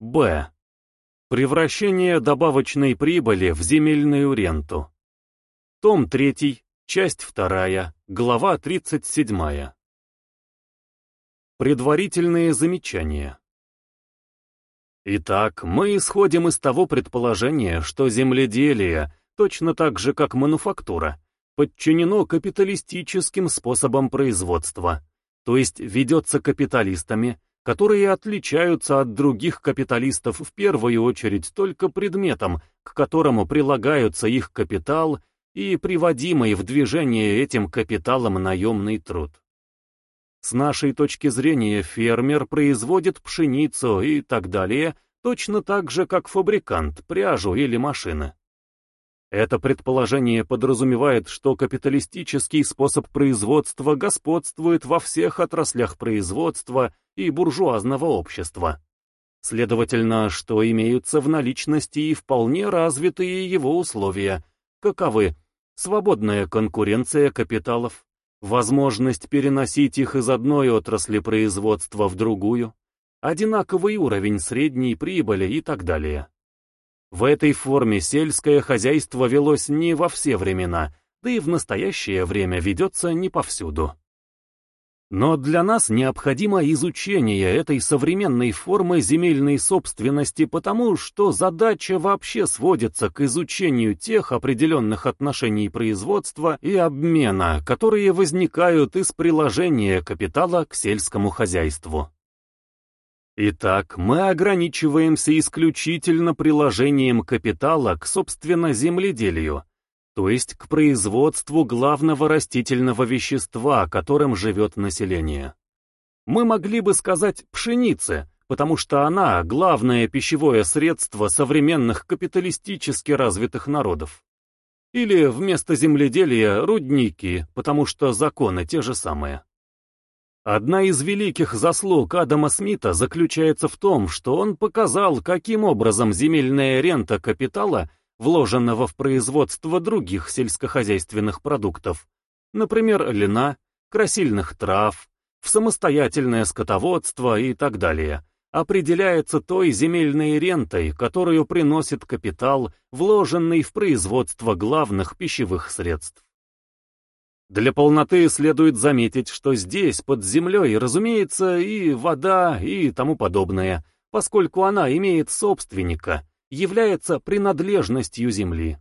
Б. Превращение добавочной прибыли в земельную ренту. Том 3, часть 2, глава 37. Предварительные замечания. Итак, мы исходим из того предположения, что земледелие, точно так же как мануфактура, подчинено капиталистическим способам производства, то есть ведется капиталистами, которые отличаются от других капиталистов в первую очередь только предметом, к которому прилагаются их капитал и приводимый в движение этим капиталом наемный труд. С нашей точки зрения фермер производит пшеницу и так далее точно так же, как фабрикант, пряжу или машины. Это предположение подразумевает, что капиталистический способ производства господствует во всех отраслях производства и буржуазного общества. Следовательно, что имеются в наличности и вполне развитые его условия, каковы свободная конкуренция капиталов, возможность переносить их из одной отрасли производства в другую, одинаковый уровень средней прибыли и так далее. В этой форме сельское хозяйство велось не во все времена, да и в настоящее время ведется не повсюду. Но для нас необходимо изучение этой современной формы земельной собственности, потому что задача вообще сводится к изучению тех определенных отношений производства и обмена, которые возникают из приложения капитала к сельскому хозяйству. Итак, мы ограничиваемся исключительно приложением капитала к, собственно, земледелию, то есть к производству главного растительного вещества, которым живет население. Мы могли бы сказать пшенице, потому что она – главное пищевое средство современных капиталистически развитых народов. Или вместо земледелия – рудники, потому что законы те же самые. Одна из великих заслуг Адама Смита заключается в том, что он показал, каким образом земельная рента капитала, вложенного в производство других сельскохозяйственных продуктов, например, льна, красильных трав, в самостоятельное скотоводство и так далее, определяется той земельной рентой, которую приносит капитал, вложенный в производство главных пищевых средств. Для полноты следует заметить, что здесь, под землей, разумеется, и вода, и тому подобное, поскольку она имеет собственника, является принадлежностью земли.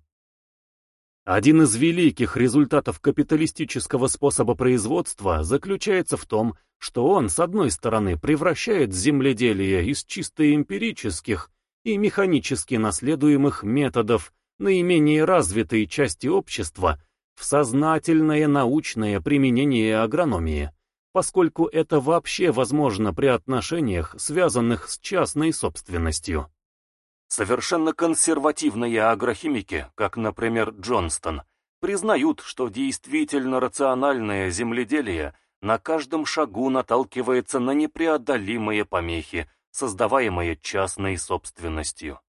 Один из великих результатов капиталистического способа производства заключается в том, что он, с одной стороны, превращает земледелие из чисто эмпирических и механически наследуемых методов наименее развитой части общества в сознательное научное применение агрономии, поскольку это вообще возможно при отношениях, связанных с частной собственностью. Совершенно консервативные агрохимики, как, например, Джонстон, признают, что действительно рациональное земледелие на каждом шагу наталкивается на непреодолимые помехи, создаваемые частной собственностью.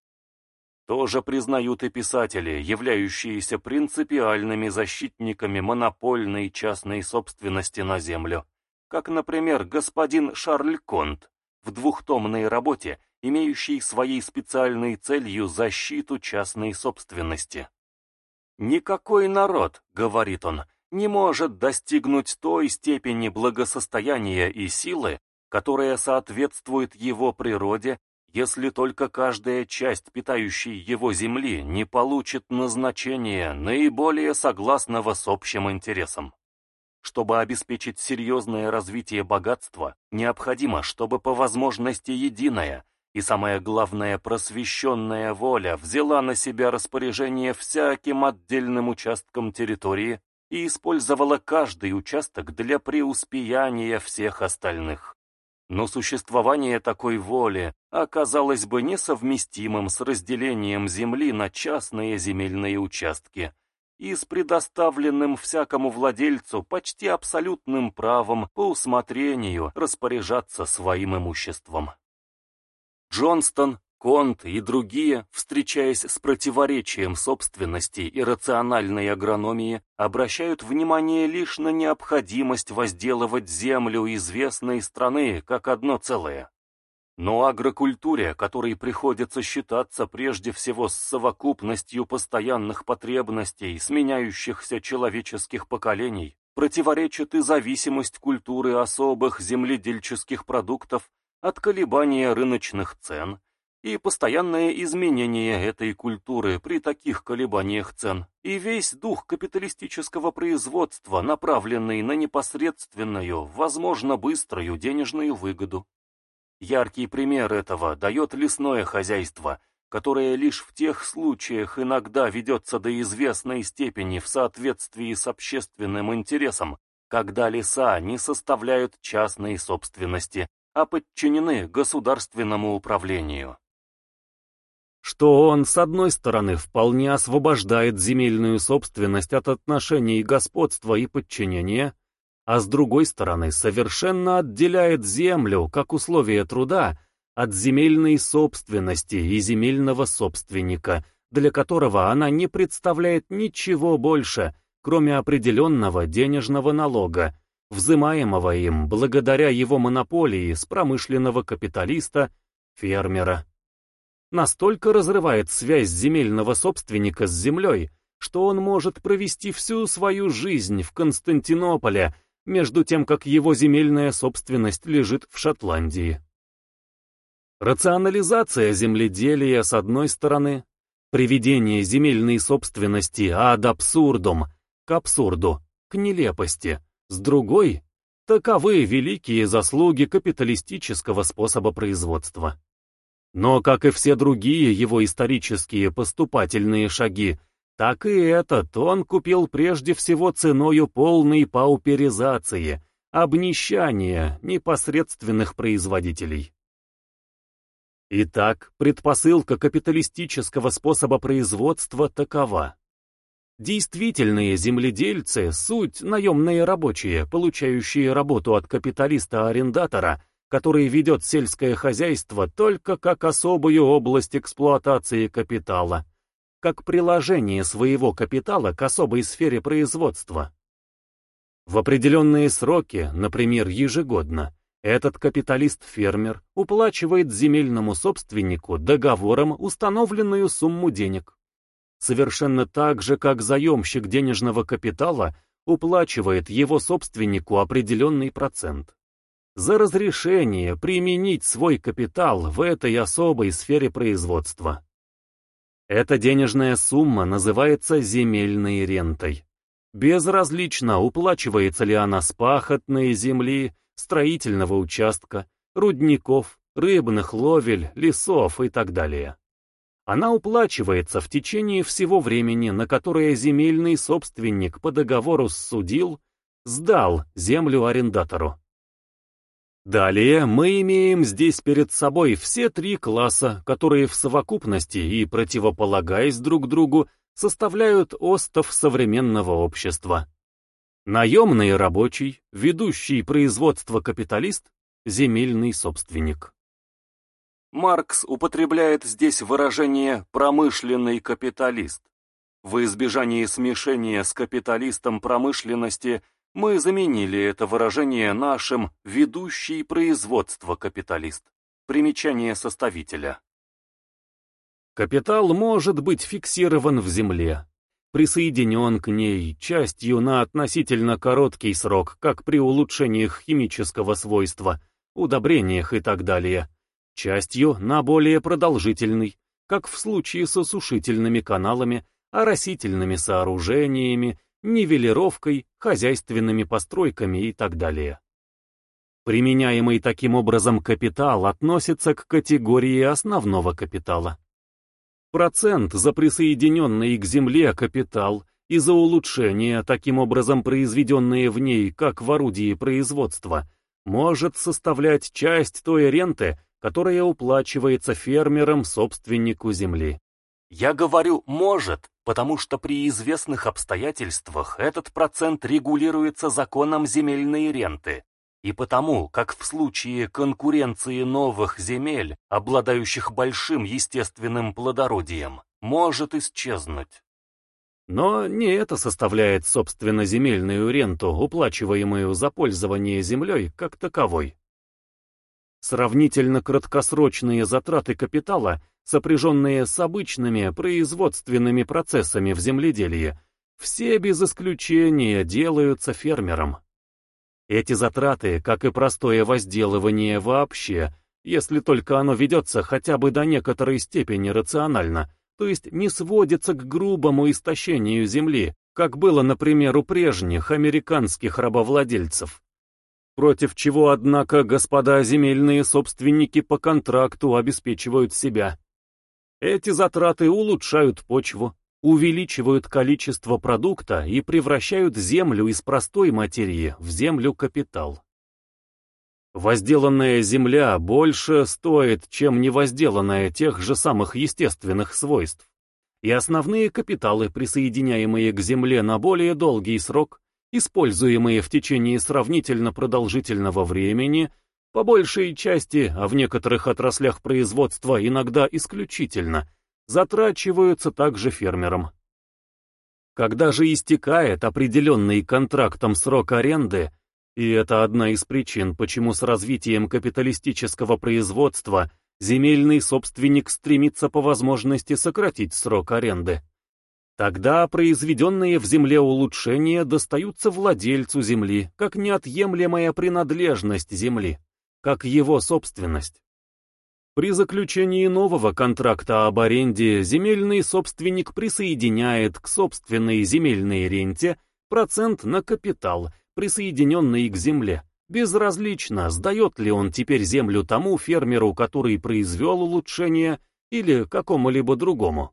Тоже признают и писатели, являющиеся принципиальными защитниками монопольной частной собственности на землю, как, например, господин Шарль Конт в двухтомной работе, имеющей своей специальной целью защиту частной собственности. «Никакой народ, — говорит он, — не может достигнуть той степени благосостояния и силы, которая соответствует его природе если только каждая часть питающей его земли не получит назначения, наиболее согласного с общим интересом. Чтобы обеспечить серьезное развитие богатства, необходимо, чтобы по возможности единая и, самое главное, просвещенная воля взяла на себя распоряжение всяким отдельным участком территории и использовала каждый участок для преуспеяния всех остальных. Но существование такой воли оказалось бы несовместимым с разделением земли на частные земельные участки и с предоставленным всякому владельцу почти абсолютным правом по усмотрению распоряжаться своим имуществом. Джонстон Конт и другие, встречаясь с противоречием собственности и рациональной агрономии, обращают внимание лишь на необходимость возделывать землю известной страны как одно целое. Но агрокультуре, которой приходится считаться прежде всего с совокупностью постоянных потребностей, сменяющихся человеческих поколений, противоречит и зависимость культуры особых земледельческих продуктов от колебания рыночных цен, и постоянное изменение этой культуры при таких колебаниях цен, и весь дух капиталистического производства, направленный на непосредственную, возможно, быструю денежную выгоду. Яркий пример этого дает лесное хозяйство, которое лишь в тех случаях иногда ведется до известной степени в соответствии с общественным интересом, когда леса не составляют частной собственности, а подчинены государственному управлению что он, с одной стороны, вполне освобождает земельную собственность от отношений господства и подчинения, а с другой стороны, совершенно отделяет землю, как условие труда, от земельной собственности и земельного собственника, для которого она не представляет ничего больше, кроме определенного денежного налога, взимаемого им благодаря его монополии с промышленного капиталиста, фермера настолько разрывает связь земельного собственника с землей, что он может провести всю свою жизнь в Константинополе, между тем как его земельная собственность лежит в Шотландии. Рационализация земледелия с одной стороны, приведение земельной собственности ад абсурдум, к абсурду, к нелепости, с другой, таковы великие заслуги капиталистического способа производства. Но, как и все другие его исторические поступательные шаги, так и этот он купил прежде всего ценою полной пауперизации, обнищания непосредственных производителей. Итак, предпосылка капиталистического способа производства такова. Действительные земледельцы – суть наемные рабочие, получающие работу от капиталиста-арендатора который ведет сельское хозяйство только как особую область эксплуатации капитала, как приложение своего капитала к особой сфере производства. В определенные сроки, например, ежегодно, этот капиталист-фермер уплачивает земельному собственнику договором установленную сумму денег. Совершенно так же, как заемщик денежного капитала уплачивает его собственнику определенный процент за разрешение применить свой капитал в этой особой сфере производства. Эта денежная сумма называется земельной рентой. Безразлично, уплачивается ли она с пахотной земли, строительного участка, рудников, рыбных ловель, лесов и так далее. Она уплачивается в течение всего времени, на которое земельный собственник по договору судил, сдал землю арендатору. Далее мы имеем здесь перед собой все три класса, которые в совокупности и противополагаясь друг другу составляют остов современного общества. Наемный рабочий, ведущий производство капиталист, земельный собственник. Маркс употребляет здесь выражение «промышленный капиталист». В избежании смешения с капиталистом промышленности – мы заменили это выражение нашим «ведущий производство капиталист». Примечание составителя. Капитал может быть фиксирован в земле, присоединен к ней частью на относительно короткий срок, как при улучшениях химического свойства, удобрениях и так далее, частью на более продолжительный, как в случае с осушительными каналами, оросительными сооружениями нивелировкой, хозяйственными постройками и так далее. Применяемый таким образом капитал относится к категории основного капитала. Процент за присоединенный к земле капитал и за улучшения, таким образом произведенные в ней, как в орудии производства, может составлять часть той ренты, которая уплачивается фермером собственнику земли. Я говорю «может», потому что при известных обстоятельствах этот процент регулируется законом земельной ренты, и потому, как в случае конкуренции новых земель, обладающих большим естественным плодородием, может исчезнуть. Но не это составляет, собственно, земельную ренту, уплачиваемую за пользование землей как таковой. Сравнительно краткосрочные затраты капитала, сопряженные с обычными производственными процессами в земледелии, все без исключения делаются фермером. Эти затраты, как и простое возделывание вообще, если только оно ведется хотя бы до некоторой степени рационально, то есть не сводится к грубому истощению земли, как было, например, у прежних американских рабовладельцев. Против чего, однако, господа земельные собственники по контракту обеспечивают себя. Эти затраты улучшают почву, увеличивают количество продукта и превращают землю из простой материи в землю-капитал. Возделанная земля больше стоит, чем невозделанная тех же самых естественных свойств. И основные капиталы, присоединяемые к земле на более долгий срок, используемые в течение сравнительно продолжительного времени, по большей части, а в некоторых отраслях производства иногда исключительно, затрачиваются также фермером. Когда же истекает определенный контрактом срок аренды, и это одна из причин, почему с развитием капиталистического производства земельный собственник стремится по возможности сократить срок аренды. Тогда произведенные в земле улучшения достаются владельцу земли, как неотъемлемая принадлежность земли, как его собственность. При заключении нового контракта об аренде земельный собственник присоединяет к собственной земельной ренте процент на капитал, присоединенный к земле. Безразлично, сдает ли он теперь землю тому фермеру, который произвел улучшение, или какому-либо другому.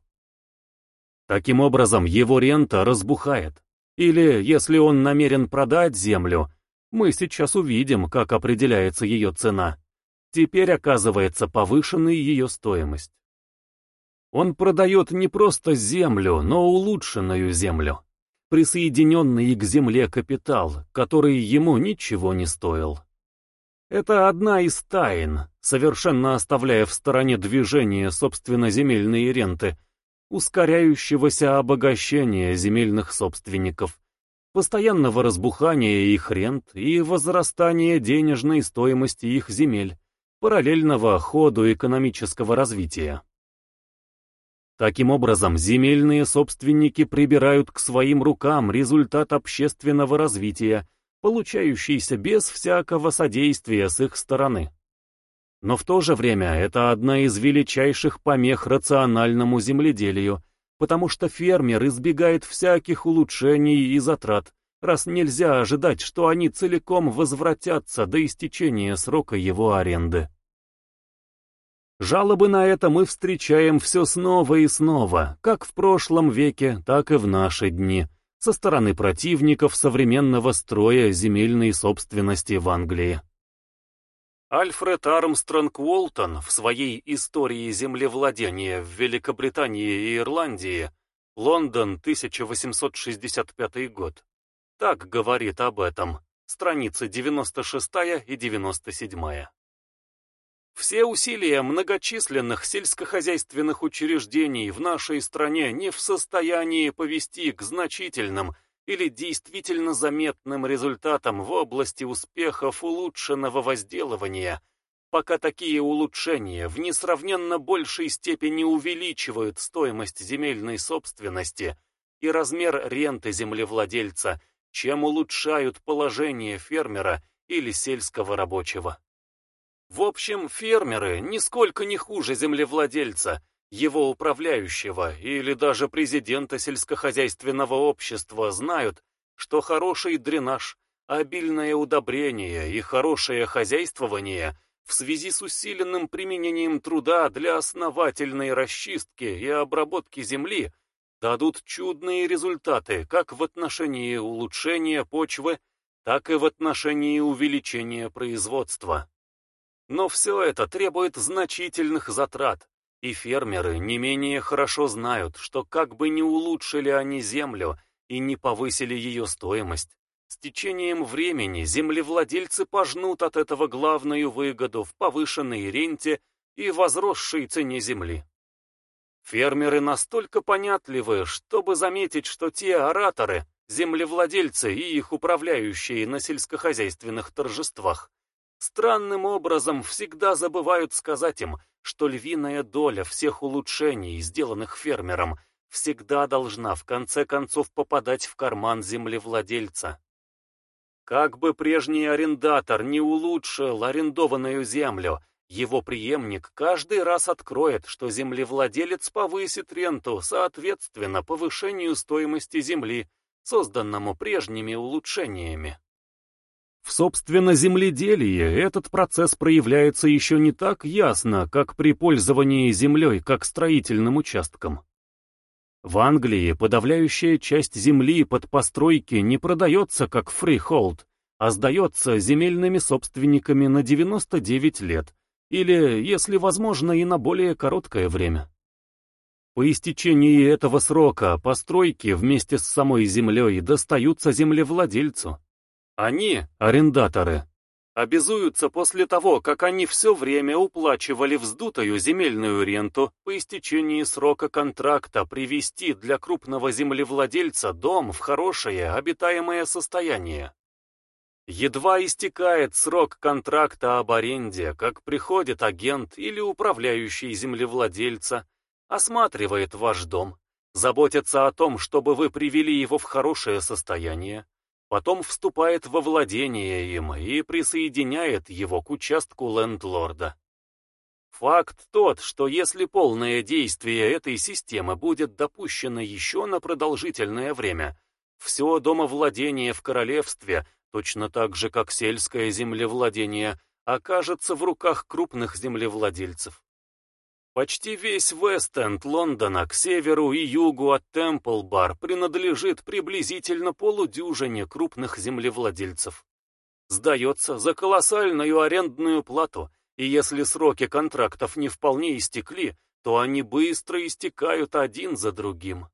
Таким образом, его рента разбухает. Или, если он намерен продать землю, мы сейчас увидим, как определяется ее цена теперь оказывается повышенной ее стоимость. Он продает не просто землю, но улучшенную землю, присоединенный к земле капитал, который ему ничего не стоил. Это одна из тайн, совершенно оставляя в стороне движение собственно земельной ренты, ускоряющегося обогащения земельных собственников, постоянного разбухания их рент и возрастания денежной стоимости их земель, параллельного ходу экономического развития. Таким образом, земельные собственники прибирают к своим рукам результат общественного развития, получающийся без всякого содействия с их стороны. Но в то же время это одна из величайших помех рациональному земледелию, потому что фермер избегает всяких улучшений и затрат, раз нельзя ожидать, что они целиком возвратятся до истечения срока его аренды. Жалобы на это мы встречаем все снова и снова, как в прошлом веке, так и в наши дни, со стороны противников современного строя земельной собственности в Англии. Альфред Армстронг Уолтон в своей «Истории землевладения в Великобритании и Ирландии» Лондон, 1865 год. Так говорит об этом. Страницы 96 и 97. Все усилия многочисленных сельскохозяйственных учреждений в нашей стране не в состоянии повести к значительным или действительно заметным результатам в области успехов улучшенного возделывания, пока такие улучшения в несравненно большей степени увеличивают стоимость земельной собственности и размер ренты землевладельца, чем улучшают положение фермера или сельского рабочего. В общем, фермеры нисколько не хуже землевладельца, его управляющего или даже президента сельскохозяйственного общества знают, что хороший дренаж, обильное удобрение и хорошее хозяйствование в связи с усиленным применением труда для основательной расчистки и обработки земли дадут чудные результаты как в отношении улучшения почвы, так и в отношении увеличения производства. Но все это требует значительных затрат, и фермеры не менее хорошо знают, что как бы ни улучшили они землю и не повысили ее стоимость, с течением времени землевладельцы пожнут от этого главную выгоду в повышенной ренте и возросшей цене земли. Фермеры настолько понятливы, чтобы заметить, что те ораторы, землевладельцы и их управляющие на сельскохозяйственных торжествах, странным образом всегда забывают сказать им, что львиная доля всех улучшений, сделанных фермером, всегда должна в конце концов попадать в карман землевладельца. Как бы прежний арендатор не улучшил арендованную землю, его преемник каждый раз откроет, что землевладелец повысит ренту соответственно повышению стоимости земли, созданному прежними улучшениями. В собственно земледелии этот процесс проявляется еще не так ясно, как при пользовании землей как строительным участком. В Англии подавляющая часть земли под постройки не продается как freehold, а сдается земельными собственниками на 99 лет, или, если возможно, и на более короткое время. По истечении этого срока постройки вместе с самой землей достаются землевладельцу. Они, арендаторы, обязуются после того, как они все время уплачивали вздутую земельную ренту по истечении срока контракта привести для крупного землевладельца дом в хорошее обитаемое состояние. Едва истекает срок контракта об аренде, как приходит агент или управляющий землевладельца, осматривает ваш дом, заботится о том, чтобы вы привели его в хорошее состояние, потом вступает во владение им и присоединяет его к участку лендлорда. Факт тот, что если полное действие этой системы будет допущено еще на продолжительное время, все домовладение в королевстве, точно так же как сельское землевладение, окажется в руках крупных землевладельцев. Почти весь Вест-Энд Лондона к северу и югу от Темпл-Бар принадлежит приблизительно полудюжине крупных землевладельцев. Сдается за колоссальную арендную плату, и если сроки контрактов не вполне истекли, то они быстро истекают один за другим.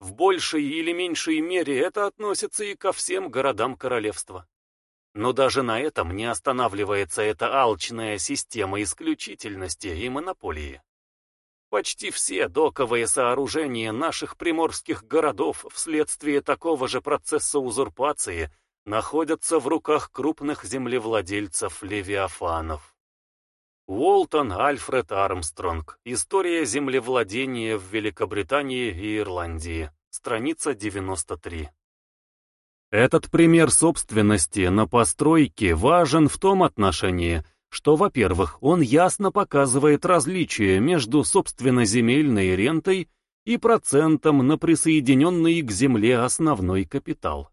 В большей или меньшей мере это относится и ко всем городам королевства. Но даже на этом не останавливается эта алчная система исключительности и монополии. Почти все доковые сооружения наших приморских городов вследствие такого же процесса узурпации находятся в руках крупных землевладельцев-левиафанов. Уолтон Альфред Армстронг. История землевладения в Великобритании и Ирландии. Страница 93. Этот пример собственности на постройке важен в том отношении, что, во-первых, он ясно показывает различие между собственно земельной рентой и процентом на присоединенный к земле основной капитал.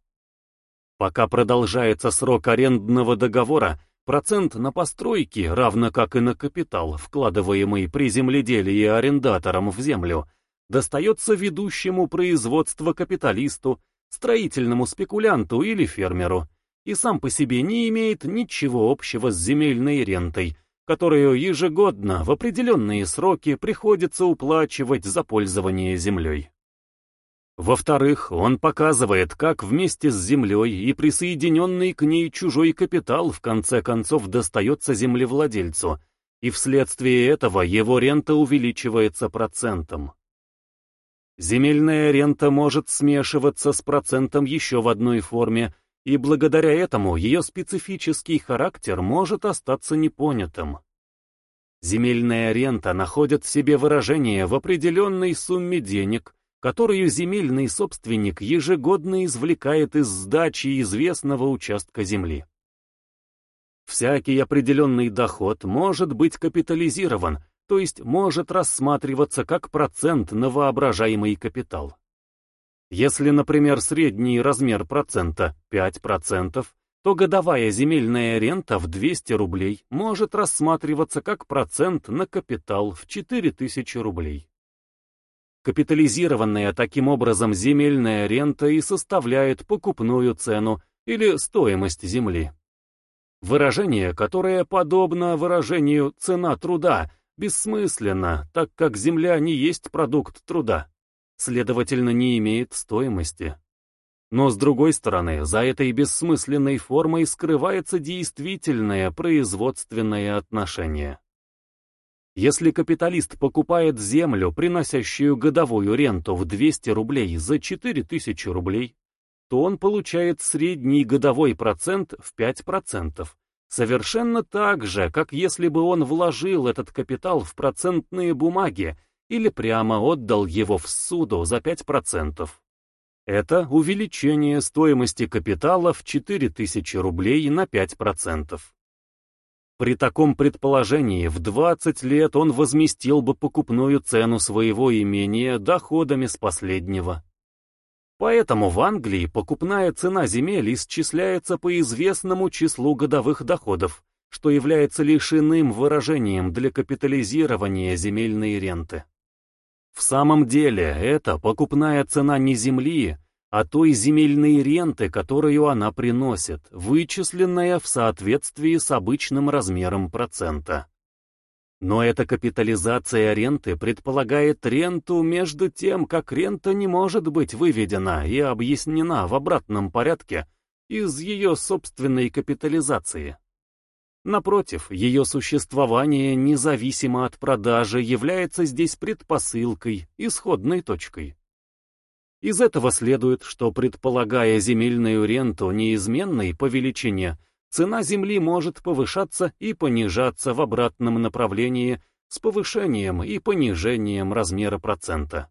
Пока продолжается срок арендного договора, процент на постройки, равно как и на капитал, вкладываемый при земледелии арендатором в землю, достается ведущему производство капиталисту, строительному спекулянту или фермеру, и сам по себе не имеет ничего общего с земельной рентой, которую ежегодно в определенные сроки приходится уплачивать за пользование землей. Во-вторых, он показывает, как вместе с землей и присоединенный к ней чужой капитал в конце концов достается землевладельцу, и вследствие этого его рента увеличивается процентом. Земельная рента может смешиваться с процентом еще в одной форме, и благодаря этому ее специфический характер может остаться непонятым. Земельная рента находит в себе выражение в определенной сумме денег, которую земельный собственник ежегодно извлекает из сдачи известного участка земли. Всякий определенный доход может быть капитализирован, то есть может рассматриваться как процент на воображаемый капитал. Если, например, средний размер процента 5%, то годовая земельная рента в 200 рублей может рассматриваться как процент на капитал в 4000 рублей. Капитализированная таким образом земельная рента и составляет покупную цену или стоимость земли. Выражение, которое подобно выражению «цена труда», бессмысленно, так как земля не есть продукт труда, следовательно, не имеет стоимости. Но с другой стороны, за этой бессмысленной формой скрывается действительное производственное отношение. Если капиталист покупает землю, приносящую годовую ренту в 200 рублей за 4000 рублей, то он получает средний годовой процент в 5%, Совершенно так же, как если бы он вложил этот капитал в процентные бумаги или прямо отдал его в суду за 5%. Это увеличение стоимости капитала в 4000 рублей на 5%. При таком предположении в 20 лет он возместил бы покупную цену своего имения доходами с последнего. Поэтому в Англии покупная цена земель исчисляется по известному числу годовых доходов, что является лишь иным выражением для капитализирования земельной ренты. В самом деле, это покупная цена не земли, а той земельной ренты, которую она приносит, вычисленная в соответствии с обычным размером процента. Но эта капитализация ренты предполагает ренту между тем, как рента не может быть выведена и объяснена в обратном порядке из ее собственной капитализации. Напротив, ее существование независимо от продажи является здесь предпосылкой, исходной точкой. Из этого следует, что предполагая земельную ренту неизменной по величине, цена земли может повышаться и понижаться в обратном направлении с повышением и понижением размера процента.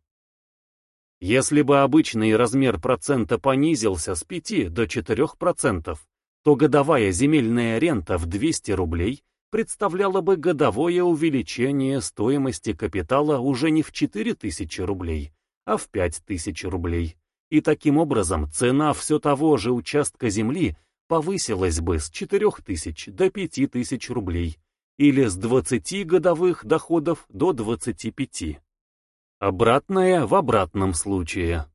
Если бы обычный размер процента понизился с 5 до 4%, то годовая земельная рента в 200 рублей представляла бы годовое увеличение стоимости капитала уже не в 4000 рублей, а в 5000 рублей. И таким образом цена все того же участка земли повысилась бы с 4000 до 5000 рублей или с 20 годовых доходов до 25. Обратное в обратном случае.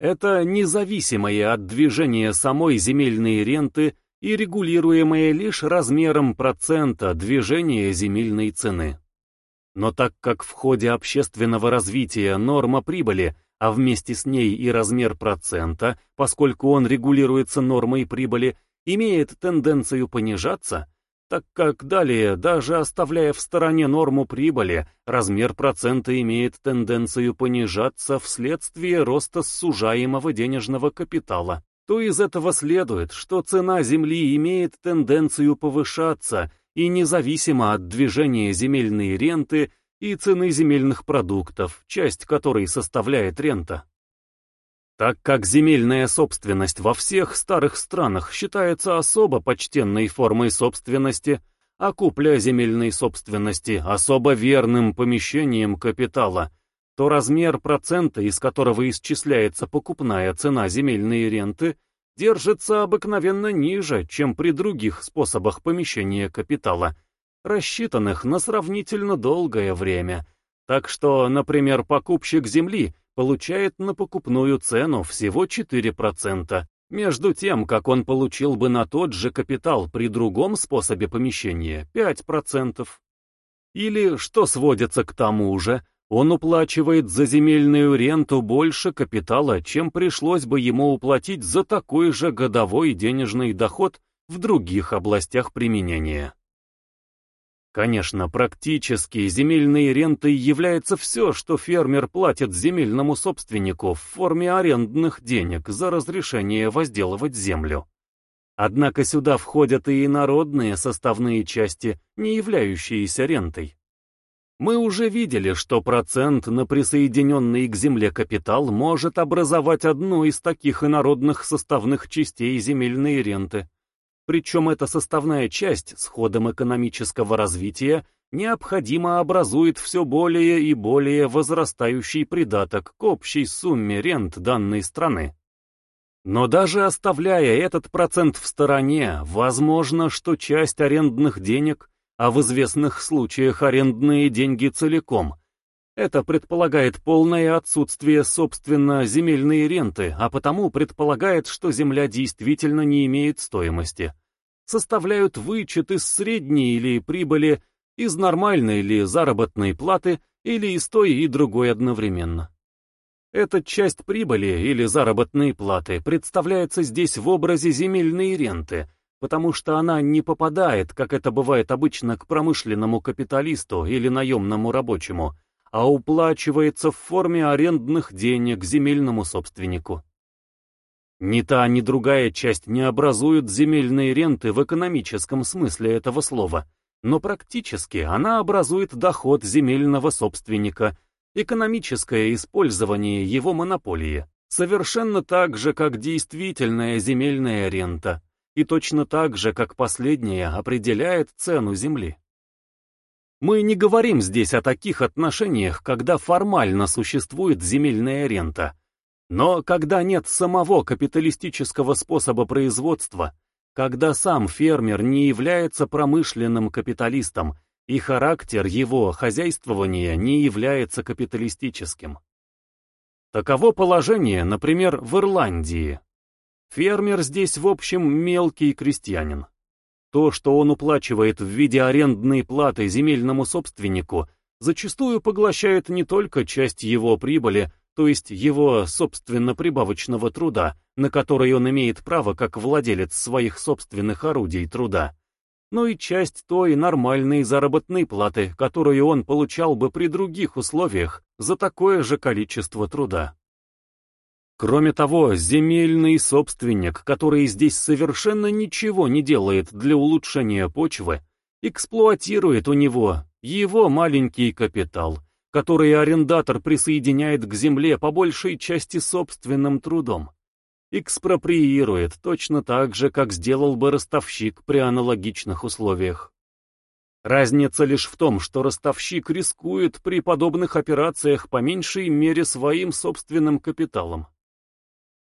Это независимое от движения самой земельной ренты и регулируемое лишь размером процента движения земельной цены. Но так как в ходе общественного развития норма прибыли – а вместе с ней и размер процента, поскольку он регулируется нормой прибыли, имеет тенденцию понижаться, так как далее, даже оставляя в стороне норму прибыли, размер процента имеет тенденцию понижаться вследствие роста сужаемого денежного капитала, то из этого следует, что цена земли имеет тенденцию повышаться и независимо от движения земельной ренты и цены земельных продуктов, часть которой составляет рента. Так как земельная собственность во всех старых странах считается особо почтенной формой собственности, а купля земельной собственности особо верным помещением капитала, то размер процента, из которого исчисляется покупная цена земельной ренты, держится обыкновенно ниже, чем при других способах помещения капитала – рассчитанных на сравнительно долгое время, так что, например, покупщик земли получает на покупную цену всего 4%, между тем, как он получил бы на тот же капитал при другом способе помещения 5%. Или, что сводится к тому же, он уплачивает за земельную ренту больше капитала, чем пришлось бы ему уплатить за такой же годовой денежный доход в других областях применения. Конечно, практически земельной рентой является все, что фермер платит земельному собственнику в форме арендных денег за разрешение возделывать землю. Однако сюда входят и инородные составные части, не являющиеся рентой. Мы уже видели, что процент на присоединенный к земле капитал может образовать одну из таких инородных составных частей земельной ренты. Причем эта составная часть с ходом экономического развития необходимо образует все более и более возрастающий придаток к общей сумме рент данной страны. Но даже оставляя этот процент в стороне, возможно, что часть арендных денег, а в известных случаях арендные деньги целиком, это предполагает полное отсутствие, собственно, земельной ренты, а потому предполагает, что земля действительно не имеет стоимости. Составляют вычет из средней или прибыли, из нормальной или заработной платы, или из той и другой одновременно. Эта часть прибыли или заработной платы представляется здесь в образе земельной ренты, потому что она не попадает, как это бывает обычно, к промышленному капиталисту или наемному рабочему, а уплачивается в форме арендных денег земельному собственнику. Ни та, ни другая часть не образуют земельные ренты в экономическом смысле этого слова, но практически она образует доход земельного собственника, экономическое использование его монополии, совершенно так же, как действительная земельная рента, и точно так же, как последняя определяет цену земли. Мы не говорим здесь о таких отношениях, когда формально существует земельная рента, но когда нет самого капиталистического способа производства, когда сам фермер не является промышленным капиталистом и характер его хозяйствования не является капиталистическим. Таково положение, например, в Ирландии. Фермер здесь в общем мелкий крестьянин. То, что он уплачивает в виде арендной платы земельному собственнику, зачастую поглощает не только часть его прибыли, то есть его собственно прибавочного труда, на который он имеет право как владелец своих собственных орудий труда, но и часть той нормальной заработной платы, которую он получал бы при других условиях за такое же количество труда. Кроме того, земельный собственник, который здесь совершенно ничего не делает для улучшения почвы, эксплуатирует у него его маленький капитал, который арендатор присоединяет к земле по большей части собственным трудом экспроприирует точно так же, как сделал бы ростовщик при аналогичных условиях. Разница лишь в том, что ростовщик рискует при подобных операциях по меньшей мере своим собственным капиталом.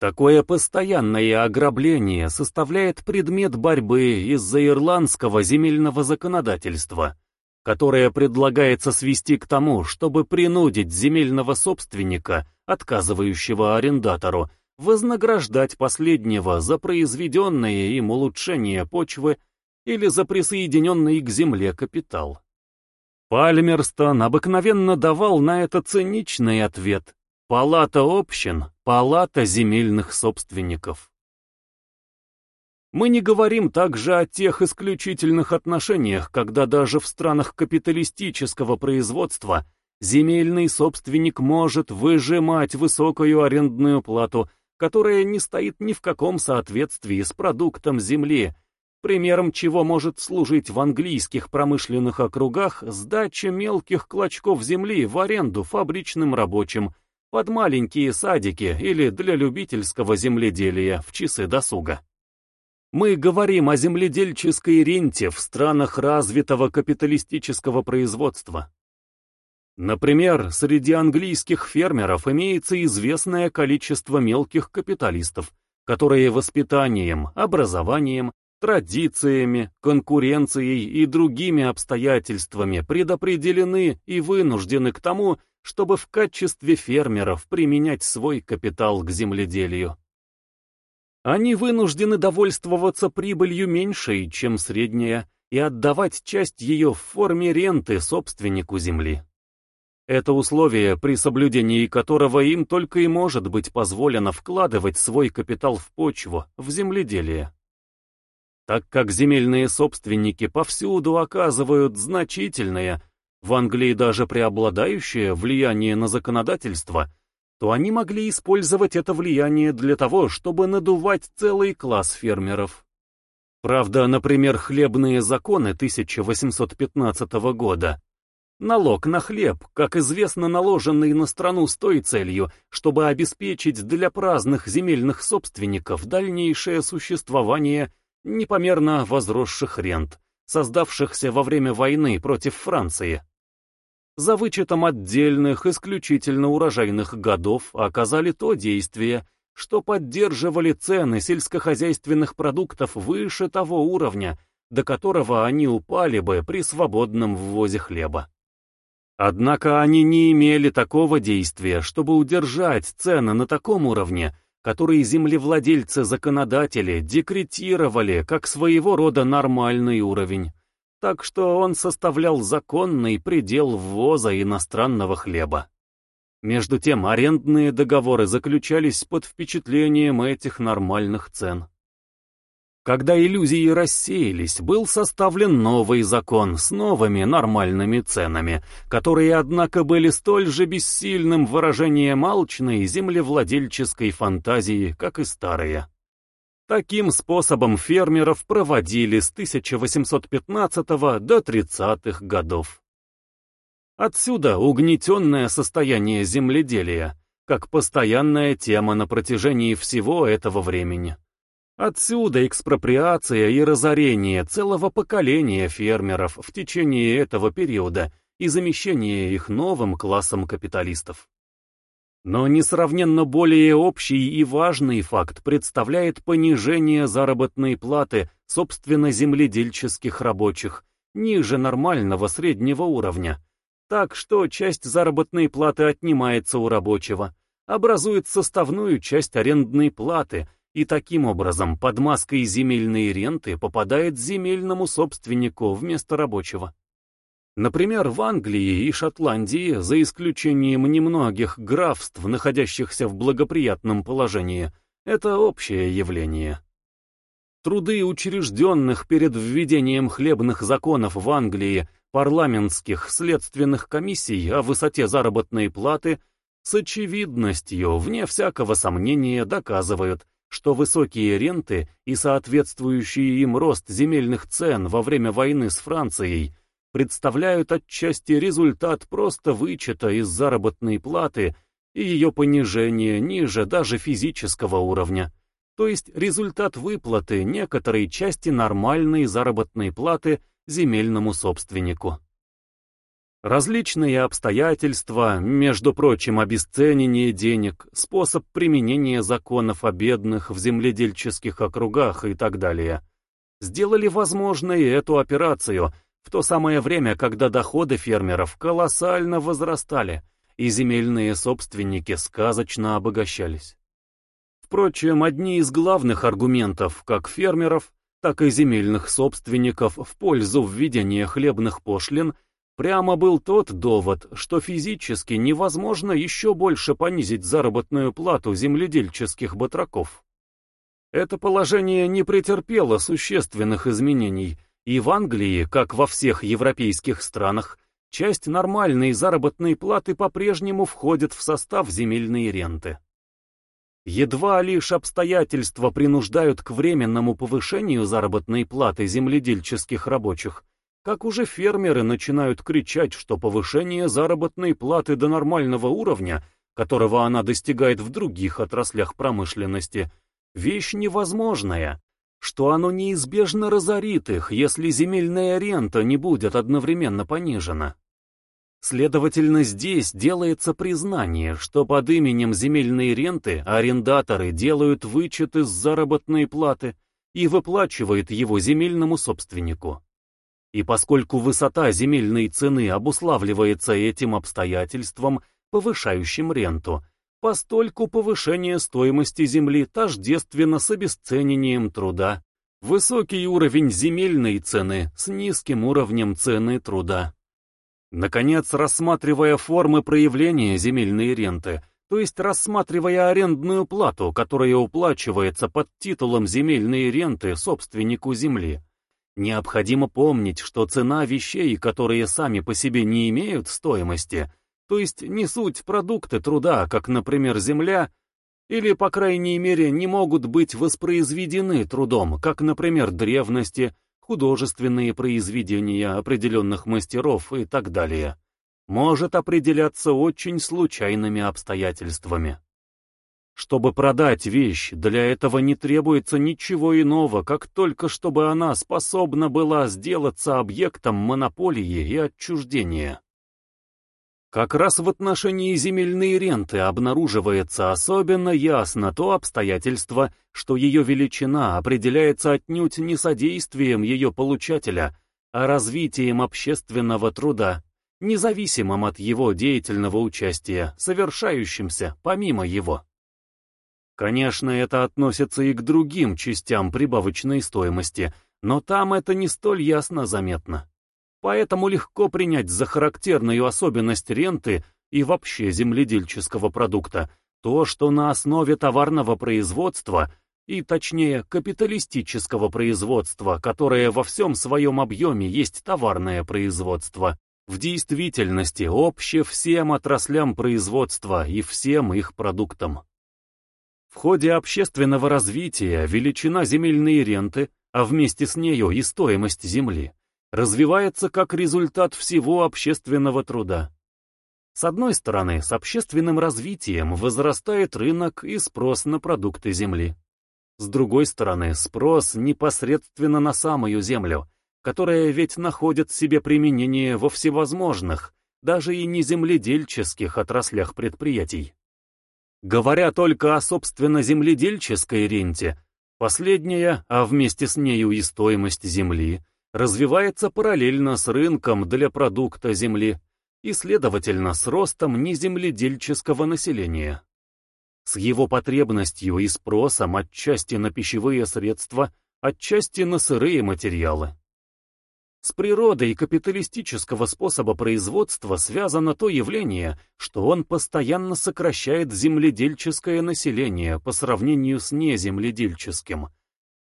Такое постоянное ограбление составляет предмет борьбы из-за ирландского земельного законодательства, которое предлагается свести к тому, чтобы принудить земельного собственника, отказывающего арендатору, вознаграждать последнего за произведенное им улучшение почвы или за присоединенный к земле капитал. Пальмерстон обыкновенно давал на это циничный ответ «Палата общин, палата земельных собственников». Мы не говорим также о тех исключительных отношениях, когда даже в странах капиталистического производства земельный собственник может выжимать высокую арендную плату которая не стоит ни в каком соответствии с продуктом земли, примером чего может служить в английских промышленных округах сдача мелких клочков земли в аренду фабричным рабочим под маленькие садики или для любительского земледелия в часы досуга. Мы говорим о земледельческой ренте в странах развитого капиталистического производства. Например, среди английских фермеров имеется известное количество мелких капиталистов, которые воспитанием, образованием, традициями, конкуренцией и другими обстоятельствами предопределены и вынуждены к тому, чтобы в качестве фермеров применять свой капитал к земледелию. Они вынуждены довольствоваться прибылью меньшей, чем средняя, и отдавать часть ее в форме ренты собственнику земли. Это условие, при соблюдении которого им только и может быть позволено вкладывать свой капитал в почву, в земледелие. Так как земельные собственники повсюду оказывают значительное, в Англии даже преобладающее влияние на законодательство, то они могли использовать это влияние для того, чтобы надувать целый класс фермеров. Правда, например, хлебные законы 1815 года Налог на хлеб, как известно, наложенный на страну с той целью, чтобы обеспечить для праздных земельных собственников дальнейшее существование непомерно возросших рент, создавшихся во время войны против Франции. За вычетом отдельных, исключительно урожайных годов оказали то действие, что поддерживали цены сельскохозяйственных продуктов выше того уровня, до которого они упали бы при свободном ввозе хлеба. Однако они не имели такого действия, чтобы удержать цены на таком уровне, который землевладельцы-законодатели декретировали как своего рода нормальный уровень, так что он составлял законный предел ввоза иностранного хлеба. Между тем, арендные договоры заключались под впечатлением этих нормальных цен. Когда иллюзии рассеялись, был составлен новый закон с новыми нормальными ценами, которые, однако, были столь же бессильным выражением алчной землевладельческой фантазии, как и старые. Таким способом фермеров проводили с 1815 до 30-х годов. Отсюда угнетенное состояние земледелия, как постоянная тема на протяжении всего этого времени. Отсюда экспроприация и разорение целого поколения фермеров в течение этого периода и замещение их новым классом капиталистов. Но несравненно более общий и важный факт представляет понижение заработной платы собственно земледельческих рабочих ниже нормального среднего уровня, так что часть заработной платы отнимается у рабочего, образует составную часть арендной платы и таким образом под маской земельной ренты попадает земельному собственнику вместо рабочего. Например, в Англии и Шотландии, за исключением немногих графств, находящихся в благоприятном положении, это общее явление. Труды учрежденных перед введением хлебных законов в Англии парламентских следственных комиссий о высоте заработной платы с очевидностью, вне всякого сомнения, доказывают, что высокие ренты и соответствующий им рост земельных цен во время войны с Францией – представляют отчасти результат просто вычета из заработной платы и ее понижения ниже даже физического уровня, то есть результат выплаты некоторой части нормальной заработной платы земельному собственнику. Различные обстоятельства, между прочим, обесценение денег, способ применения законов о бедных в земледельческих округах и так далее, сделали возможной эту операцию, в то самое время, когда доходы фермеров колоссально возрастали, и земельные собственники сказочно обогащались. Впрочем, одни из главных аргументов как фермеров, так и земельных собственников в пользу введения хлебных пошлин прямо был тот довод, что физически невозможно еще больше понизить заработную плату земледельческих батраков. Это положение не претерпело существенных изменений, и в Англии, как во всех европейских странах, часть нормальной заработной платы по-прежнему входит в состав земельной ренты. Едва лишь обстоятельства принуждают к временному повышению заработной платы земледельческих рабочих, как уже фермеры начинают кричать, что повышение заработной платы до нормального уровня, которого она достигает в других отраслях промышленности, вещь невозможная, что оно неизбежно разорит их, если земельная рента не будет одновременно понижена. Следовательно, здесь делается признание, что под именем земельной ренты арендаторы делают вычет из заработной платы и выплачивают его земельному собственнику. И поскольку высота земельной цены обуславливается этим обстоятельством, повышающим ренту, постольку повышение стоимости земли тождественно с обесценением труда. Высокий уровень земельной цены с низким уровнем цены труда. Наконец, рассматривая формы проявления земельной ренты, то есть рассматривая арендную плату, которая уплачивается под титулом земельной ренты собственнику земли, необходимо помнить, что цена вещей, которые сами по себе не имеют стоимости, то есть не суть продукты труда, как, например, земля, или, по крайней мере, не могут быть воспроизведены трудом, как, например, древности, художественные произведения определенных мастеров и так далее, может определяться очень случайными обстоятельствами. Чтобы продать вещь, для этого не требуется ничего иного, как только чтобы она способна была сделаться объектом монополии и отчуждения. Как раз в отношении земельной ренты обнаруживается особенно ясно то обстоятельство, что ее величина определяется отнюдь не содействием ее получателя, а развитием общественного труда, независимым от его деятельного участия, совершающимся помимо его. Конечно, это относится и к другим частям прибавочной стоимости, но там это не столь ясно заметно. Поэтому легко принять за характерную особенность ренты и вообще земледельческого продукта то, что на основе товарного производства и точнее капиталистического производства, которое во всем своем объеме есть товарное производство, в действительности обще всем отраслям производства и всем их продуктам. В ходе общественного развития величина земельной ренты, а вместе с нею и стоимость земли, развивается как результат всего общественного труда. С одной стороны, с общественным развитием возрастает рынок и спрос на продукты земли. С другой стороны, спрос непосредственно на самую землю, которая ведь находит себе применение во всевозможных, даже и не земледельческих отраслях предприятий. Говоря только о собственно земледельческой ренте, последняя, а вместе с нею и стоимость земли, развивается параллельно с рынком для продукта земли и, следовательно, с ростом неземледельческого населения с его потребностью и спросом отчасти на пищевые средства, отчасти на сырые материалы. С природой капиталистического способа производства связано то явление, что он постоянно сокращает земледельческое население по сравнению с неземледельческим,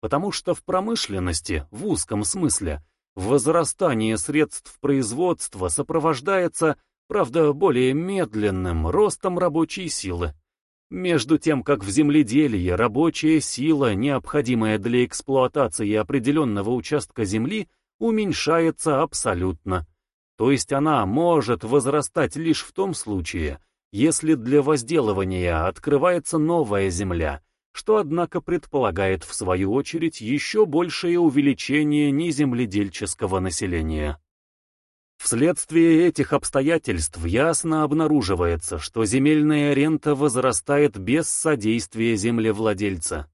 потому что в промышленности, в узком смысле, возрастание средств производства сопровождается, правда, более медленным ростом рабочей силы. Между тем, как в земледелии рабочая сила, необходимая для эксплуатации определенного участка земли, уменьшается абсолютно. То есть она может возрастать лишь в том случае, если для возделывания открывается новая земля, что, однако, предполагает в свою очередь еще большее увеличение неземледельческого населения. Вследствие этих обстоятельств ясно обнаруживается, что земельная рента возрастает без содействия землевладельца.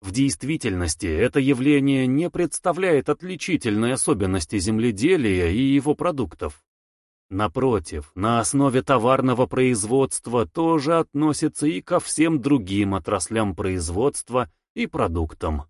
В действительности это явление не представляет отличительной особенности земледелия и его продуктов. Напротив, на основе товарного производства тоже относится и ко всем другим отраслям производства и продуктам.